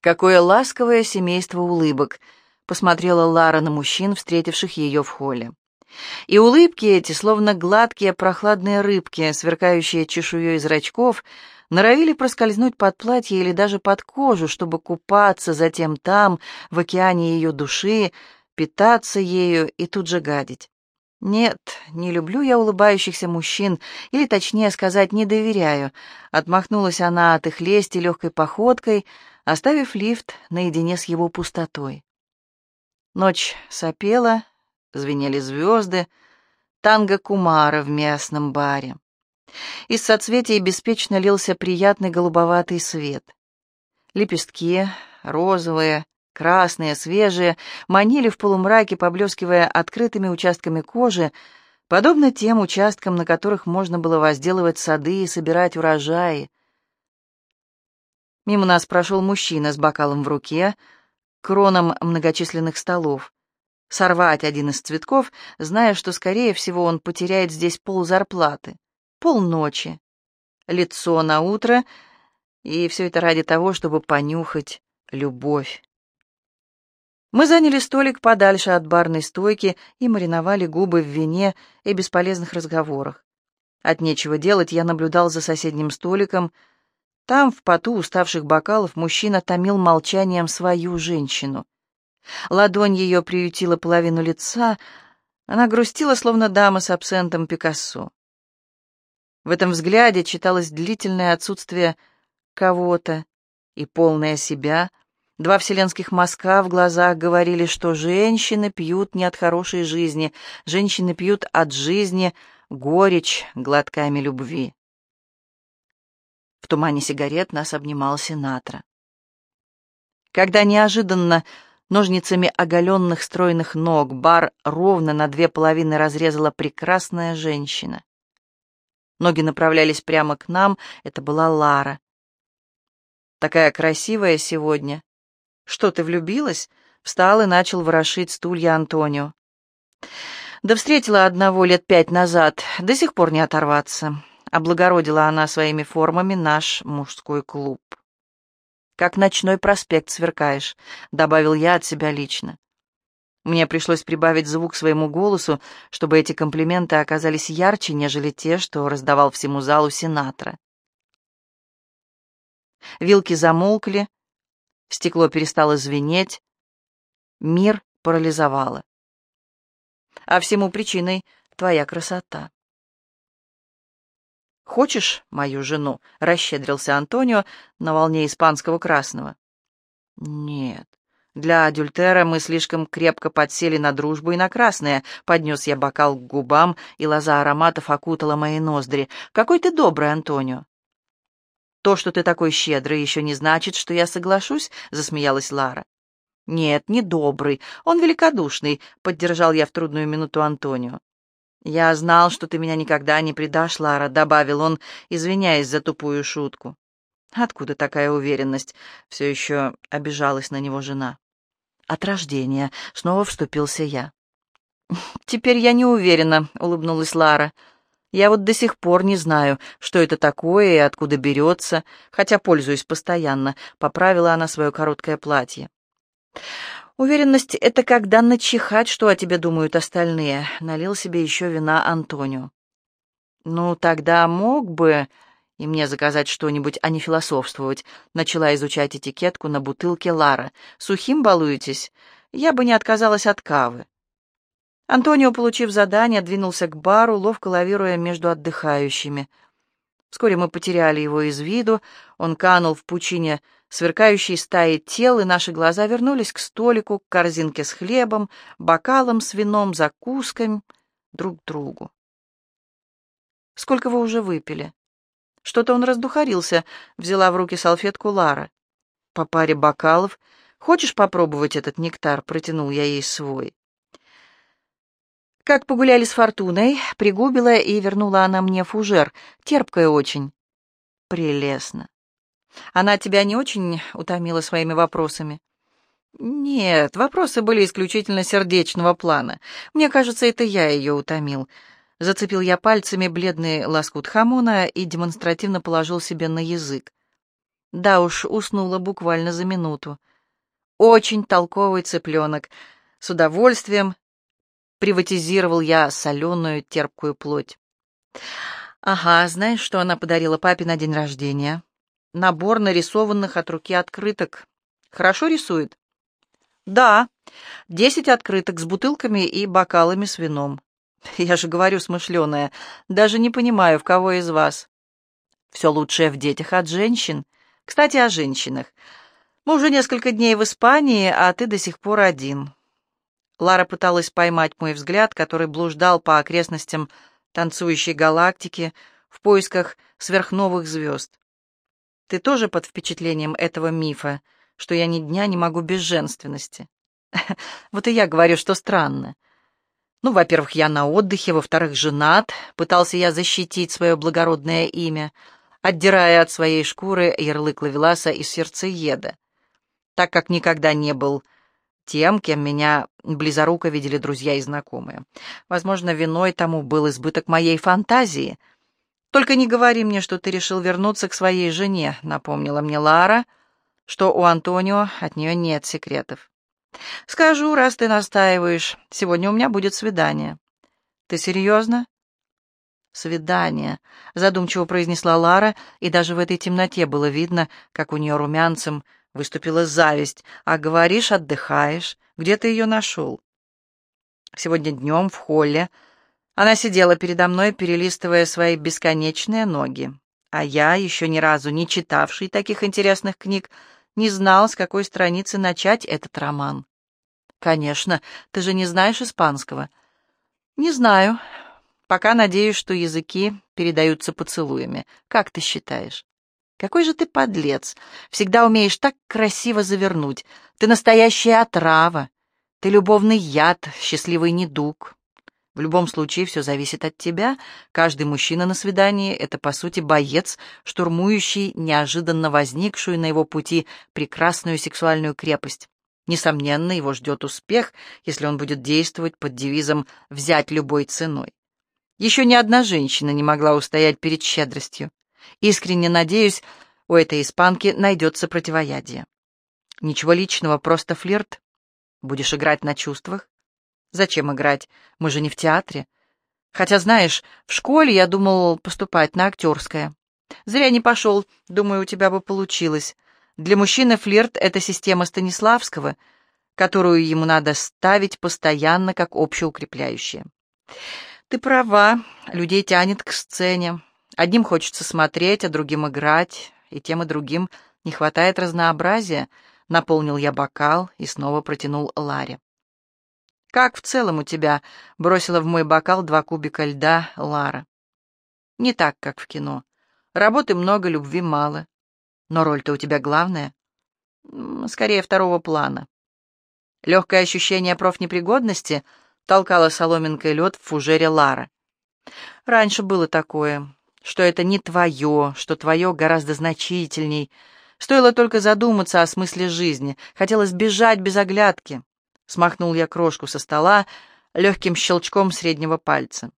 Какое ласковое семейство улыбок, посмотрела Лара на мужчин, встретивших ее в холле. И улыбки эти, словно гладкие прохладные рыбки, сверкающие чешуей зрачков, норовили проскользнуть под платье или даже под кожу, чтобы купаться затем там, в океане ее души, питаться ею и тут же гадить. Нет, не люблю я улыбающихся мужчин, или, точнее сказать, не доверяю. Отмахнулась она от их лести легкой походкой, оставив лифт наедине с его пустотой. Ночь сопела, звенели звезды, танго Кумара в местном баре. Из соцветий беспечно лился приятный голубоватый свет. Лепестки, розовые, красные, свежие, манили в полумраке, поблескивая открытыми участками кожи, подобно тем участкам, на которых можно было возделывать сады и собирать урожаи. Мимо нас прошел мужчина с бокалом в руке, кроном многочисленных столов. Сорвать один из цветков, зная, что, скорее всего, он потеряет здесь пол зарплаты, полночи, лицо на утро, и все это ради того, чтобы понюхать любовь. Мы заняли столик подальше от барной стойки и мариновали губы в вине и бесполезных разговорах. От нечего делать я наблюдал за соседним столиком — там, в поту уставших бокалов, мужчина томил молчанием свою женщину. Ладонь ее приютила половину лица, она грустила, словно дама с абсентом Пикассо. В этом взгляде читалось длительное отсутствие кого-то и полное себя. Два вселенских мазка в глазах говорили, что женщины пьют не от хорошей жизни, женщины пьют от жизни горечь глотками любви. В тумане сигарет нас обнимал Синатра. Когда неожиданно ножницами оголенных стройных ног бар ровно на две половины разрезала прекрасная женщина. Ноги направлялись прямо к нам, это была Лара. «Такая красивая сегодня. Что, ты влюбилась?» Встал и начал ворошить стулья Антонио. «Да встретила одного лет пять назад, до сих пор не оторваться. Облагородила она своими формами наш мужской клуб. «Как ночной проспект сверкаешь», — добавил я от себя лично. Мне пришлось прибавить звук своему голосу, чтобы эти комплименты оказались ярче, нежели те, что раздавал всему залу Синатра. Вилки замолкли, стекло перестало звенеть, мир парализовало. А всему причиной твоя красота. «Хочешь мою жену?» — расщедрился Антонио на волне испанского красного. «Нет, для адюльтера мы слишком крепко подсели на дружбу и на красное», — поднес я бокал к губам, и лоза ароматов окутала мои ноздри. «Какой ты добрый, Антонио!» «То, что ты такой щедрый, еще не значит, что я соглашусь», — засмеялась Лара. «Нет, не добрый, он великодушный», — поддержал я в трудную минуту Антонио. «Я знал, что ты меня никогда не предашь, Лара», — добавил он, извиняясь за тупую шутку. «Откуда такая уверенность?» — все еще обижалась на него жена. «От рождения», — снова вступился я. «Теперь я не уверена», — улыбнулась Лара. «Я вот до сих пор не знаю, что это такое и откуда берется, хотя пользуюсь постоянно», — поправила она свое короткое платье. Уверенность — это когда начихать, что о тебе думают остальные. Налил себе еще вина Антонио. Ну, тогда мог бы и мне заказать что-нибудь, а не философствовать. Начала изучать этикетку на бутылке Лара. Сухим балуетесь? Я бы не отказалась от кавы. Антонио, получив задание, двинулся к бару, ловко лавируя между отдыхающими. Вскоре мы потеряли его из виду, он канул в пучине сверкающей стаи тел, и наши глаза вернулись к столику, к корзинке с хлебом, бокалам с вином, закусками, друг к другу. «Сколько вы уже выпили?» «Что-то он раздухарился», — взяла в руки салфетку Лара. «По паре бокалов. Хочешь попробовать этот нектар?» — протянул я ей свой. Как погуляли с Фортуной, пригубила и вернула она мне фужер, терпкая очень. Прелестно. Она тебя не очень утомила своими вопросами? Нет, вопросы были исключительно сердечного плана. Мне кажется, это я ее утомил. Зацепил я пальцами бледный лоскут хамона и демонстративно положил себе на язык. Да уж, уснула буквально за минуту. Очень толковый цыпленок. С удовольствием приватизировал я соленую терпкую плоть. Ага, знаешь, что она подарила папе на день рождения? Набор нарисованных от руки открыток. Хорошо рисует? Да, десять открыток с бутылками и бокалами с вином. Я же говорю, смышленая, даже не понимаю, в кого из вас. Все лучшее в детях от женщин. Кстати, о женщинах. Мы уже несколько дней в Испании, а ты до сих пор один. Лара пыталась поймать мой взгляд, который блуждал по окрестностям танцующей галактики в поисках сверхновых звезд. Ты тоже под впечатлением этого мифа, что я ни дня не могу без женственности? Вот и я говорю, что странно. Ну, во-первых, я на отдыхе, во-вторых, женат, пытался я защитить свое благородное имя, отдирая от своей шкуры ярлык Лавеласа из сердцееда, так как никогда не был тем, кем меня близоруко видели друзья и знакомые. Возможно, виной тому был избыток моей фантазии. «Только не говори мне, что ты решил вернуться к своей жене», — напомнила мне Лара, что у Антонио от нее нет секретов. «Скажу, раз ты настаиваешь, сегодня у меня будет свидание». «Ты серьезно?» «Свидание», — задумчиво произнесла Лара, и даже в этой темноте было видно, как у нее румянцем выступила зависть. «А говоришь, отдыхаешь. Где ты ее нашел?» Сегодня днем в холле она сидела передо мной, перелистывая свои бесконечные ноги. А я, еще ни разу не читавший таких интересных книг, не знал, с какой страницы начать этот роман. «Конечно, ты же не знаешь испанского». «Не знаю», Пока надеюсь, что языки передаются поцелуями. Как ты считаешь? Какой же ты подлец. Всегда умеешь так красиво завернуть. Ты настоящая отрава. Ты любовный яд, счастливый недуг. В любом случае, все зависит от тебя. Каждый мужчина на свидании — это, по сути, боец, штурмующий неожиданно возникшую на его пути прекрасную сексуальную крепость. Несомненно, его ждет успех, если он будет действовать под девизом «взять любой ценой». Еще ни одна женщина не могла устоять перед щедростью. Искренне надеюсь, у этой испанки найдется противоядие. Ничего личного, просто флирт. Будешь играть на чувствах? Зачем играть? Мы же не в театре. Хотя, знаешь, в школе я думал поступать на актерское. Зря не пошел, думаю, у тебя бы получилось. Для мужчины флирт — это система Станиславского, которую ему надо ставить постоянно как общеукрепляющая. Ты права, людей тянет к сцене. Одним хочется смотреть, а другим играть, и тем и другим не хватает разнообразия. Наполнил я бокал и снова протянул Ларе. «Как в целом у тебя?» — бросила в мой бокал два кубика льда Лара. «Не так, как в кино. Работы много, любви мало. Но роль-то у тебя главная. Скорее, второго плана. Легкое ощущение профнепригодности — толкала соломинкой лед в фужере Лара. «Раньше было такое, что это не твое, что твое гораздо значительней. Стоило только задуматься о смысле жизни. Хотелось бежать без оглядки». Смахнул я крошку со стола легким щелчком среднего пальца.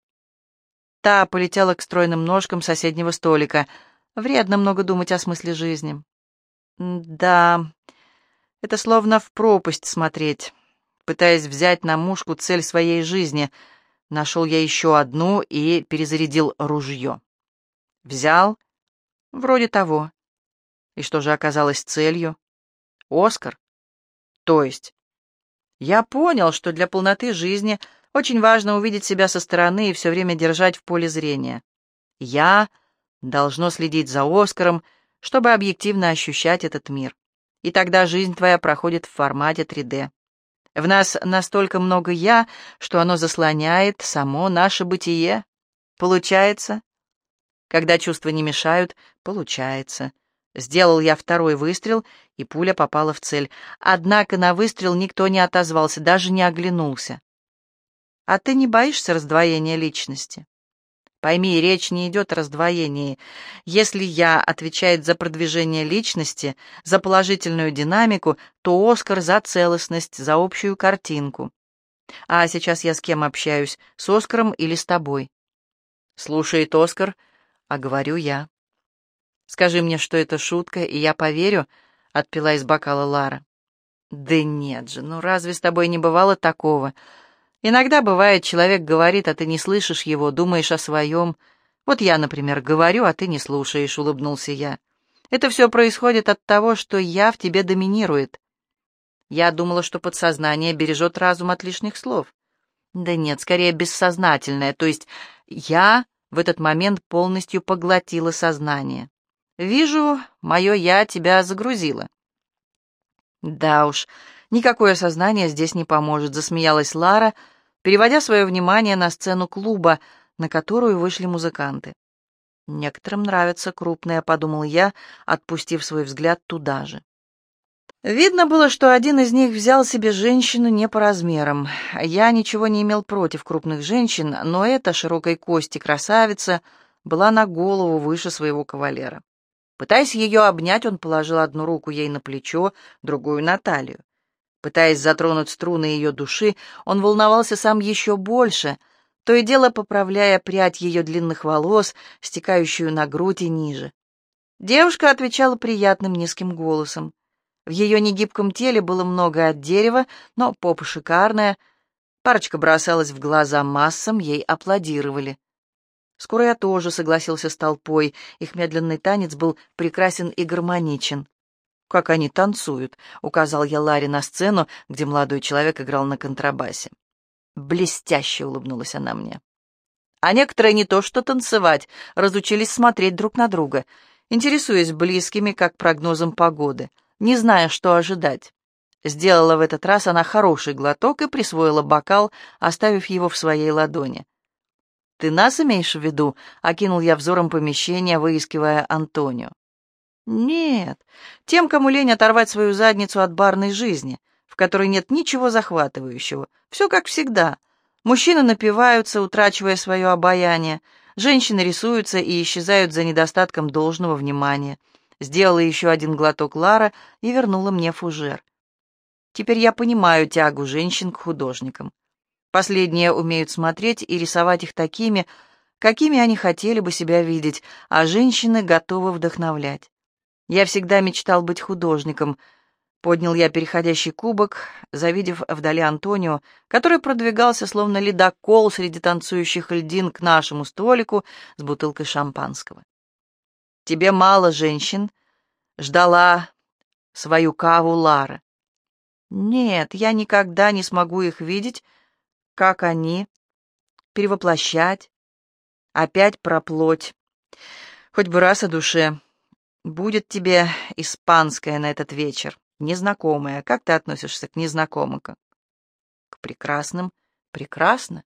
Та полетела к стройным ножкам соседнего столика. Вредно много думать о смысле жизни. Да, это словно в пропасть смотреть пытаясь взять на мушку цель своей жизни. Нашел я еще одну и перезарядил ружье. Взял? Вроде того. И что же оказалось целью? Оскар? То есть? Я понял, что для полноты жизни очень важно увидеть себя со стороны и все время держать в поле зрения. Я должно следить за Оскаром, чтобы объективно ощущать этот мир. И тогда жизнь твоя проходит в формате 3D. В нас настолько много «я», что оно заслоняет само наше бытие. Получается? Когда чувства не мешают, получается. Сделал я второй выстрел, и пуля попала в цель. Однако на выстрел никто не отозвался, даже не оглянулся. А ты не боишься раздвоения личности? Пойми, речь не идет о раздвоении. Если «я» отвечает за продвижение личности, за положительную динамику, то Оскар за целостность, за общую картинку. А сейчас я с кем общаюсь, с Оскаром или с тобой? Слушает Оскар, а говорю я. Скажи мне, что это шутка, и я поверю, — отпила из бокала Лара. Да нет же, ну разве с тобой не бывало такого? Иногда бывает, человек говорит, а ты не слышишь его, думаешь о своем. Вот я, например, говорю, а ты не слушаешь, — улыбнулся я. Это все происходит от того, что я в тебе доминирует. Я думала, что подсознание бережет разум от лишних слов. Да нет, скорее бессознательное, то есть я в этот момент полностью поглотила сознание. Вижу, мое «я» тебя загрузило. Да уж, никакое сознание здесь не поможет, засмеялась Лара, переводя свое внимание на сцену клуба, на которую вышли музыканты. Некоторым нравятся крупные, подумал я, отпустив свой взгляд туда же. Видно было, что один из них взял себе женщину не по размерам. Я ничего не имел против крупных женщин, но эта широкой кости красавица была на голову выше своего кавалера. Пытаясь ее обнять, он положил одну руку ей на плечо, другую на талию. Пытаясь затронуть струны ее души, он волновался сам еще больше, то и дело поправляя прядь ее длинных волос, стекающую на грудь и ниже. Девушка отвечала приятным низким голосом. В ее негибком теле было много от дерева, но попа шикарная. Парочка бросалась в глаза массам, ей аплодировали. Скоро я тоже согласился с толпой. Их медленный танец был прекрасен и гармоничен. «Как они танцуют», — указал я Ларе на сцену, где молодой человек играл на контрабасе. Блестяще улыбнулась она мне. А некоторые не то что танцевать, разучились смотреть друг на друга, интересуясь близкими, как прогнозом погоды — не зная, что ожидать. Сделала в этот раз она хороший глоток и присвоила бокал, оставив его в своей ладони. «Ты нас имеешь в виду?» — окинул я взором помещение, выискивая Антонио. «Нет, тем, кому лень оторвать свою задницу от барной жизни, в которой нет ничего захватывающего. Все как всегда. Мужчины напиваются, утрачивая свое обаяние, женщины рисуются и исчезают за недостатком должного внимания». Сделала еще один глоток Лара и вернула мне фужер. Теперь я понимаю тягу женщин к художникам. Последние умеют смотреть и рисовать их такими, какими они хотели бы себя видеть, а женщины готовы вдохновлять. Я всегда мечтал быть художником. Поднял я переходящий кубок, завидев вдали Антонио, который продвигался словно ледокол среди танцующих льдин к нашему столику с бутылкой шампанского. Тебе мало женщин?» Ждала свою каву Лара. «Нет, я никогда не смогу их видеть, как они, перевоплощать, опять проплоть. Хоть бы раз о душе. Будет тебе испанская на этот вечер, незнакомая. Как ты относишься к незнакомым? К прекрасным? Прекрасно.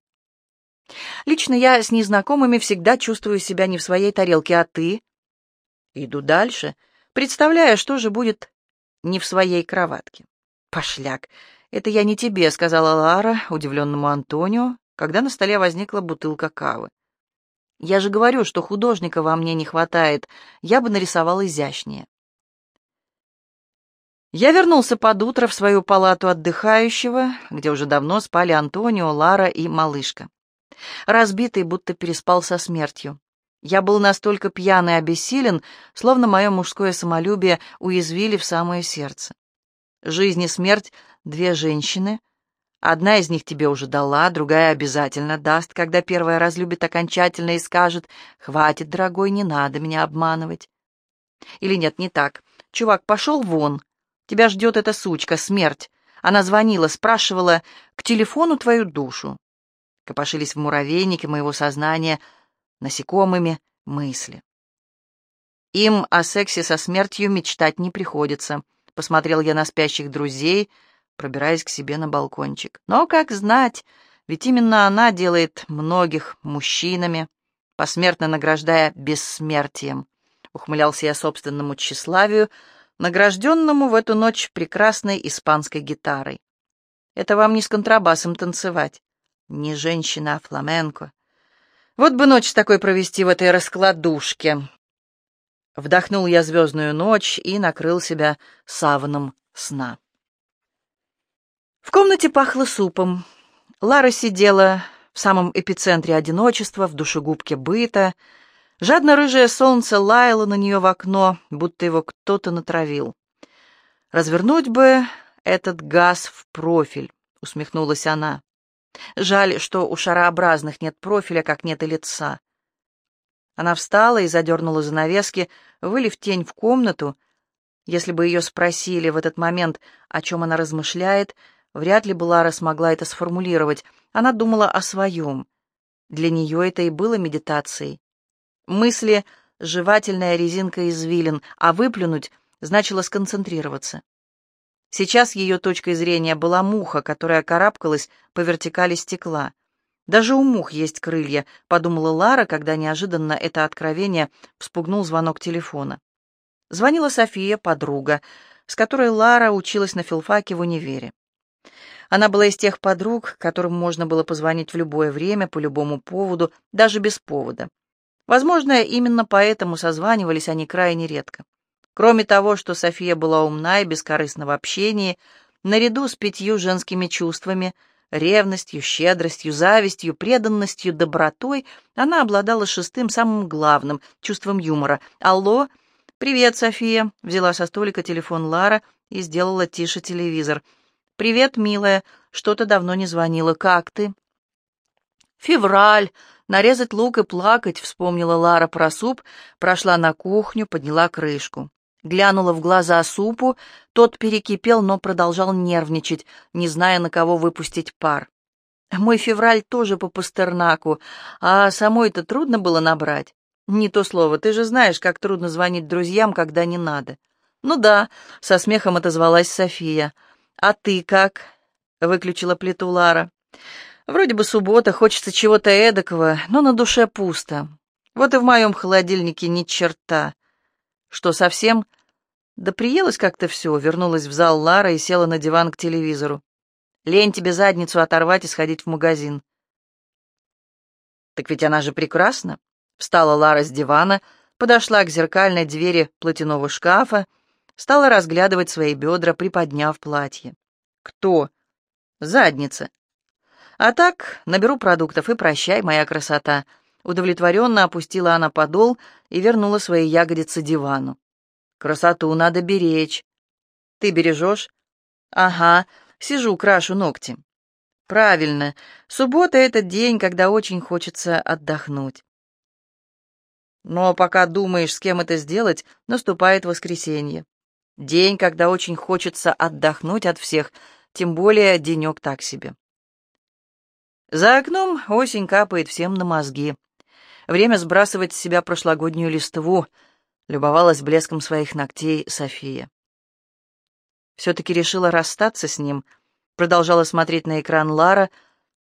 Лично я с незнакомыми всегда чувствую себя не в своей тарелке, а ты? Иду дальше, представляя, что же будет не в своей кроватке. «Пошляк! Это я не тебе», — сказала Лара удивленному Антонио, когда на столе возникла бутылка кавы. «Я же говорю, что художника во мне не хватает, я бы нарисовал изящнее». Я вернулся под утро в свою палату отдыхающего, где уже давно спали Антонио, Лара и малышка. Разбитый, будто переспал со смертью. Я был настолько пьян и обессилен, словно мое мужское самолюбие уязвили в самое сердце. Жизнь и смерть — две женщины. Одна из них тебе уже дала, другая обязательно даст, когда первая разлюбит окончательно и скажет «Хватит, дорогой, не надо меня обманывать». Или нет, не так. Чувак, пошел вон. Тебя ждет эта сучка, смерть. Она звонила, спрашивала к телефону твою душу. Копошились в муравейнике моего сознания — насекомыми мысли. Им о сексе со смертью мечтать не приходится. Посмотрел я на спящих друзей, пробираясь к себе на балкончик. Но как знать, ведь именно она делает многих мужчинами, посмертно награждая бессмертием. Ухмылялся я собственному тщеславию, награжденному в эту ночь прекрасной испанской гитарой. Это вам не с контрабасом танцевать. Не женщина, а фламенко. Вот бы ночь такой провести в этой раскладушке. Вдохнул я звездную ночь и накрыл себя саваном сна. В комнате пахло супом. Лара сидела в самом эпицентре одиночества, в душегубке быта. Жадно-рыжее солнце лаяло на нее в окно, будто его кто-то натравил. «Развернуть бы этот газ в профиль», — усмехнулась она. «Жаль, что у шарообразных нет профиля, как нет и лица». Она встала и задернула занавески, вылив тень в комнату. Если бы ее спросили в этот момент, о чем она размышляет, вряд ли бы Лара смогла это сформулировать. Она думала о своем. Для нее это и было медитацией. Мысли — жевательная резинка извилин, а выплюнуть значило сконцентрироваться. Сейчас ее точкой зрения была муха, которая карабкалась по вертикали стекла. «Даже у мух есть крылья», — подумала Лара, когда неожиданно это откровение вспугнул звонок телефона. Звонила София, подруга, с которой Лара училась на филфаке в универе. Она была из тех подруг, которым можно было позвонить в любое время, по любому поводу, даже без повода. Возможно, именно поэтому созванивались они крайне редко. Кроме того, что София была умна и бескорыстна в общении, наряду с пятью женскими чувствами — ревностью, щедростью, завистью, преданностью, добротой — она обладала шестым, самым главным — чувством юмора. «Алло, привет, София!» — взяла со столика телефон Лара и сделала тише телевизор. «Привет, милая. Что-то давно не звонила. Как ты?» «Февраль!» Нарезать лук и плакать, вспомнила Лара про суп, прошла на кухню, подняла крышку. Глянула в глаза супу, тот перекипел, но продолжал нервничать, не зная, на кого выпустить пар. Мой февраль тоже по Пастернаку, а самой-то трудно было набрать. Не то слово, ты же знаешь, как трудно звонить друзьям, когда не надо. Ну да, со смехом отозвалась София. А ты как? Выключила плиту Лара. Вроде бы суббота, хочется чего-то эдакого, но на душе пусто. Вот и в моем холодильнике ни черта. Что, совсем? Да приелось как-то все, вернулась в зал Лара и села на диван к телевизору. Лень тебе задницу оторвать и сходить в магазин. Так ведь она же прекрасна. Встала Лара с дивана, подошла к зеркальной двери платяного шкафа, стала разглядывать свои бедра, приподняв платье. Кто? Задница. А так, наберу продуктов и прощай, моя красота. Удовлетворенно опустила она подол и вернула свои ягодицы дивану. Красоту надо беречь. Ты бережешь? Ага, сижу, крашу ногти. Правильно, суббота — это день, когда очень хочется отдохнуть. Но пока думаешь, с кем это сделать, наступает воскресенье. День, когда очень хочется отдохнуть от всех, тем более денек так себе. За окном осень капает всем на мозги. Время сбрасывать с себя прошлогоднюю листву, любовалась блеском своих ногтей София. Все-таки решила расстаться с ним, продолжала смотреть на экран Лара,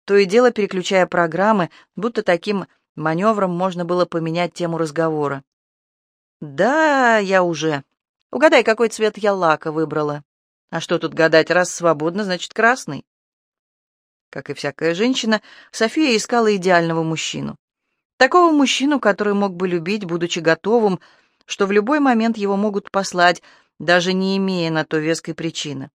то и дело переключая программы, будто таким маневром можно было поменять тему разговора. «Да, я уже. Угадай, какой цвет я лака выбрала. А что тут гадать, раз свободно, значит красный». Как и всякая женщина, София искала идеального мужчину. Такого мужчину, который мог бы любить, будучи готовым, что в любой момент его могут послать, даже не имея на то веской причины.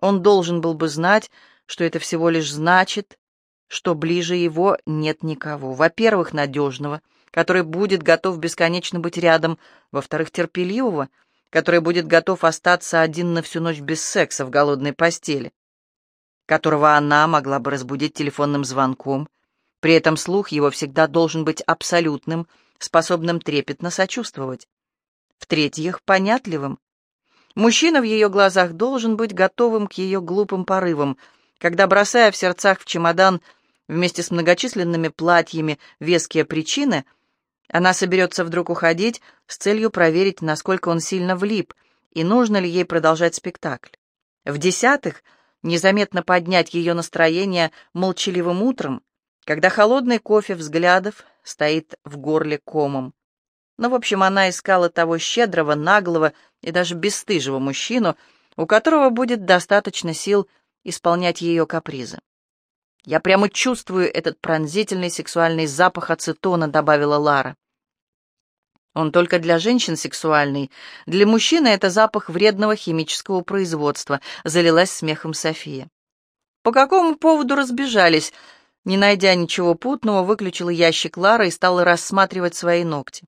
Он должен был бы знать, что это всего лишь значит, что ближе его нет никого. Во-первых, надежного, который будет готов бесконечно быть рядом. Во-вторых, терпеливого, который будет готов остаться один на всю ночь без секса в голодной постели которого она могла бы разбудить телефонным звонком. При этом слух его всегда должен быть абсолютным, способным трепетно сочувствовать. В-третьих, понятливым. Мужчина в ее глазах должен быть готовым к ее глупым порывам, когда, бросая в сердцах в чемодан вместе с многочисленными платьями веские причины, она соберется вдруг уходить с целью проверить, насколько он сильно влип, и нужно ли ей продолжать спектакль. В-десятых, незаметно поднять ее настроение молчаливым утром, когда холодный кофе взглядов стоит в горле комом. Но, в общем, она искала того щедрого, наглого и даже бесстыжего мужчину, у которого будет достаточно сил исполнять ее капризы. «Я прямо чувствую этот пронзительный сексуальный запах ацетона», — добавила Лара. Он только для женщин сексуальный. Для мужчины это запах вредного химического производства, залилась смехом София. По какому поводу разбежались? Не найдя ничего путного, выключила ящик Лара и стала рассматривать свои ногти.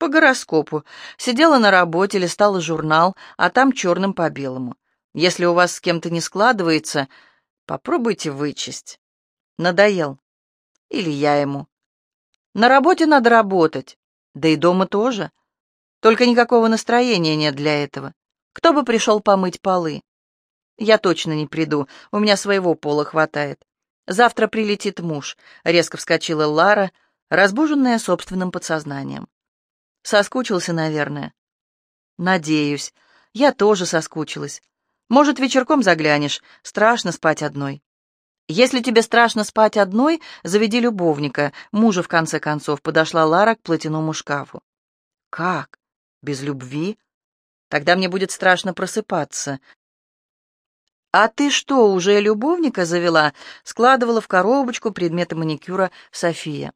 По гороскопу. Сидела на работе, листала журнал, а там черным по белому. Если у вас с кем-то не складывается, попробуйте вычесть. Надоел. Или я ему. На работе надо работать. Да и дома тоже. Только никакого настроения нет для этого. Кто бы пришел помыть полы? Я точно не приду, у меня своего пола хватает. Завтра прилетит муж, резко вскочила Лара, разбуженная собственным подсознанием. Соскучился, наверное. Надеюсь. Я тоже соскучилась. Может, вечерком заглянешь? Страшно спать одной. Если тебе страшно спать одной, заведи любовника. Мужа, в конце концов, подошла Лара к платяному шкафу. Как? Без любви? Тогда мне будет страшно просыпаться. «А ты что, уже любовника завела?» — складывала в коробочку предметы маникюра София.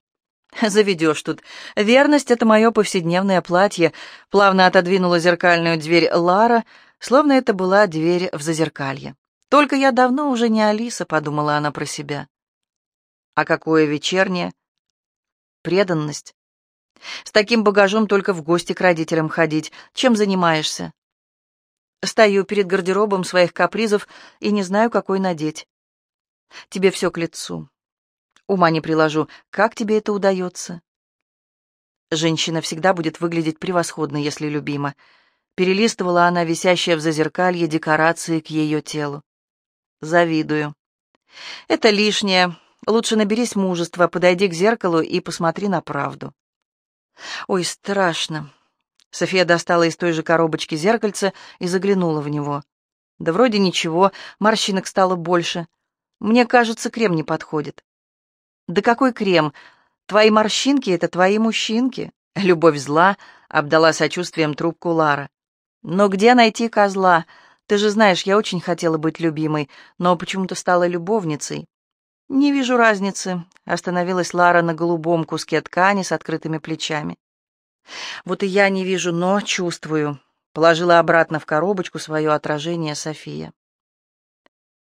«Заведешь тут. Верность — это мое повседневное платье», — плавно отодвинула зеркальную дверь Лара, словно это была дверь в зазеркалье. «Только я давно уже не Алиса», — подумала она про себя. «А какое вечернее?» «Преданность. С таким багажом только в гости к родителям ходить. Чем занимаешься?» Стою перед гардеробом своих капризов и не знаю, какой надеть. Тебе все к лицу. Ума не приложу, как тебе это удается? Женщина всегда будет выглядеть превосходно, если любима. Перелистывала она висящее в зазеркалье декорации к ее телу. Завидую. Это лишнее. Лучше наберись мужества, подойди к зеркалу и посмотри на правду. Ой, страшно. София достала из той же коробочки зеркальце и заглянула в него. Да вроде ничего, морщинок стало больше. Мне кажется, крем не подходит. Да какой крем? Твои морщинки — это твои мужчинки. Любовь зла обдала сочувствием трубку Лара. Но где найти козла? Ты же знаешь, я очень хотела быть любимой, но почему-то стала любовницей. Не вижу разницы, остановилась Лара на голубом куске ткани с открытыми плечами. Вот и я не вижу, но чувствую. Положила обратно в коробочку свое отражение София.